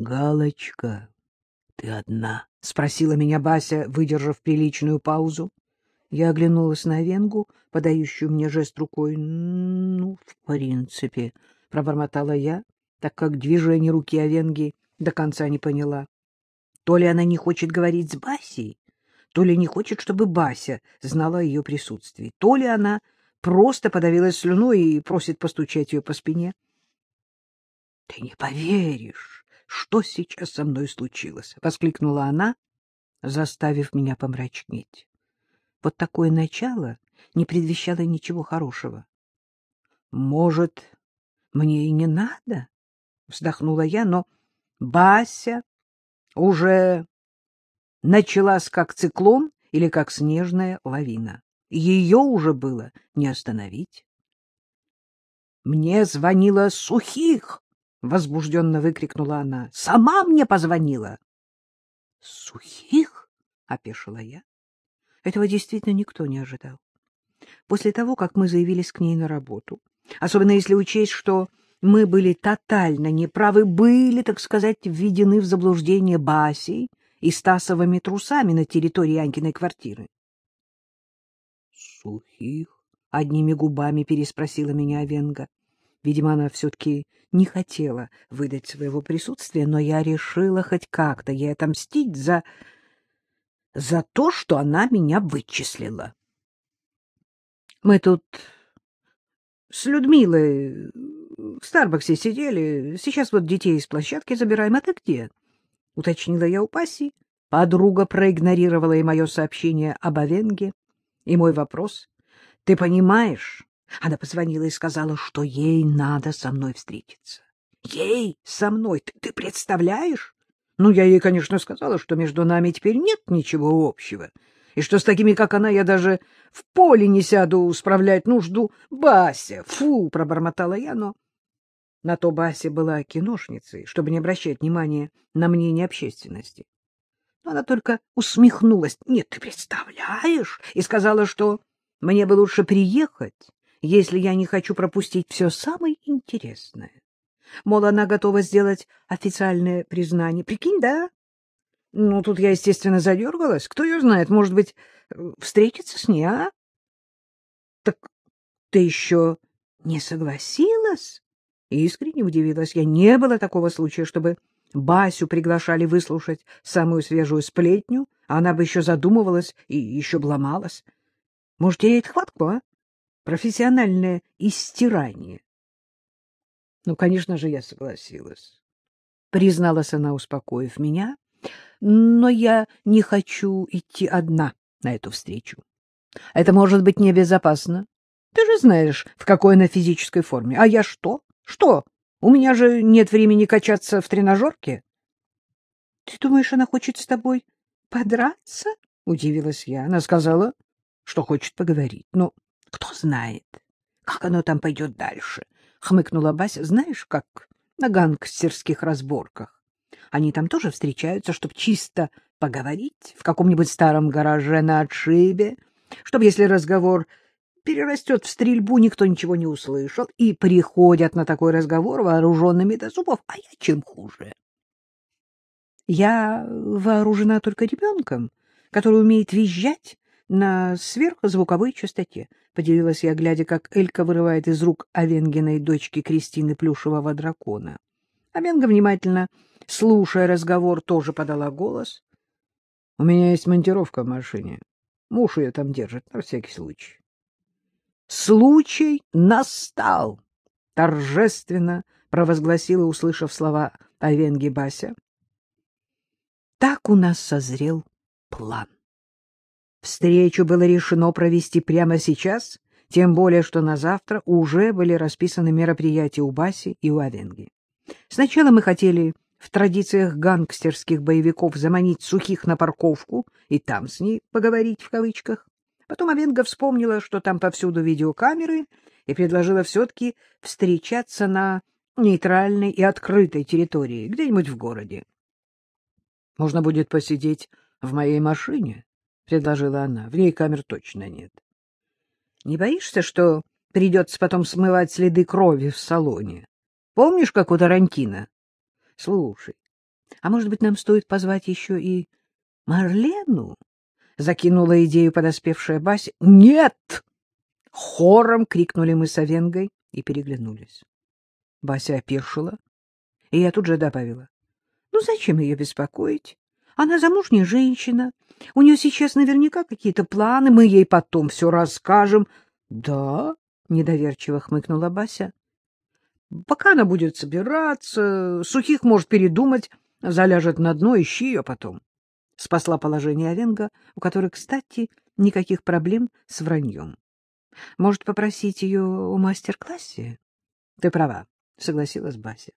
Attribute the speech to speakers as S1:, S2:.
S1: Галочка, ты одна? — спросила меня Бася, выдержав приличную паузу. Я оглянулась на Венгу, подающую мне жест рукой. — Ну, в принципе, — пробормотала я, так как движение руки Овенги до конца не поняла. То ли она не хочет говорить с Басей, то ли не хочет, чтобы Бася знала о ее присутствии, то ли она просто подавилась слюной и просит постучать ее по спине. — Ты не поверишь, что сейчас со мной случилось! — воскликнула она, заставив меня помрачнеть. Вот такое начало не предвещало ничего хорошего. — Может, мне и не надо? — вздохнула я, но Бася уже началась как циклон или как снежная лавина. Ее уже было не остановить. — Мне звонила Сухих! — возбужденно выкрикнула она. — Сама мне позвонила! — Сухих? — опешила я. Этого действительно никто не ожидал. После того, как мы заявились к ней на работу, особенно если учесть, что мы были тотально неправы, были, так сказать, введены в заблуждение Басей и Стасовыми трусами на территории Анькиной квартиры. — Сухих? — одними губами переспросила меня Венга. Видимо, она все-таки не хотела выдать своего присутствия, но я решила хоть как-то ей отомстить за... за то, что она меня вычислила. Мы тут с Людмилой в Старбаксе сидели, сейчас вот детей из площадки забираем, а ты где? — уточнила я у Паси. Подруга проигнорировала и мое сообщение об Овенге, и мой вопрос. — Ты понимаешь? Она позвонила и сказала, что ей надо со мной встретиться. — Ей? Со мной? Ты, ты представляешь? Ну, я ей, конечно, сказала, что между нами теперь нет ничего общего, и что с такими, как она, я даже в поле не сяду справлять нужду. Бася! Фу! — пробормотала я, но... На то Бася была киношницей, чтобы не обращать внимания на мнение общественности. Но она только усмехнулась. «Нет, ты представляешь?» И сказала, что мне бы лучше приехать, если я не хочу пропустить все самое интересное. Мол, она готова сделать официальное признание. Прикинь, да? Ну, тут я, естественно, задергалась. Кто ее знает, может быть, встретиться с ней, а? Так ты еще не согласилась? Искренне удивилась я. Не было такого случая, чтобы Басю приглашали выслушать самую свежую сплетню, а она бы еще задумывалась и еще бломалась. Может, теряет хватку, а? Профессиональное истирание. Ну, конечно же, я согласилась. Призналась она, успокоив меня. Но я не хочу идти одна на эту встречу. Это может быть небезопасно. Ты же знаешь, в какой она физической форме. А я что? Что? У меня же нет времени качаться в тренажерке. — Ты думаешь, она хочет с тобой подраться? — удивилась я. Она сказала, что хочет поговорить. Но кто знает, как оно там пойдет дальше, — хмыкнула Бася. — Знаешь, как на гангстерских разборках. Они там тоже встречаются, чтобы чисто поговорить в каком-нибудь старом гараже на отшибе, чтобы, если разговор перерастет в стрельбу, никто ничего не услышал, и приходят на такой разговор вооруженными до зубов, а я чем хуже. Я вооружена только ребенком, который умеет визжать на сверхзвуковой частоте, — поделилась я, глядя, как Элька вырывает из рук Овенгиной дочки Кристины плюшевого дракона. Овенга, внимательно слушая разговор, тоже подала голос. — У меня есть монтировка в машине. Муж ее там держит, на всякий случай. Случай настал! — торжественно провозгласила, услышав слова о Венге Бася. Так у нас созрел план. Встречу было решено провести прямо сейчас, тем более, что на завтра уже были расписаны мероприятия у Баси и у Авенги. Сначала мы хотели в традициях гангстерских боевиков заманить сухих на парковку и там с ней поговорить в кавычках. Потом Авенга вспомнила, что там повсюду видеокамеры, и предложила все-таки встречаться на нейтральной и открытой территории, где-нибудь в городе. — Можно будет посидеть в моей машине, — предложила она. — В ней камер точно нет. — Не боишься, что придется потом смывать следы крови в салоне? Помнишь, как у Тарантино? — Слушай, — А может быть, нам стоит позвать еще и Марлену? — закинула идею подоспевшая Бася. — Нет! — хором крикнули мы с Овенгой и переглянулись. Бася опешила, и я тут же добавила. — Ну, зачем ее беспокоить? Она замужняя женщина. У нее сейчас наверняка какие-то планы. Мы ей потом все расскажем. — Да? — недоверчиво хмыкнула Бася. — Пока она будет собираться, сухих может передумать, заляжет на дно, ищи ее потом. Спасла положение Овенга, у которой, кстати, никаких проблем с враньем. Может, попросить ее о мастер-классе? — Ты права, — согласилась Бася.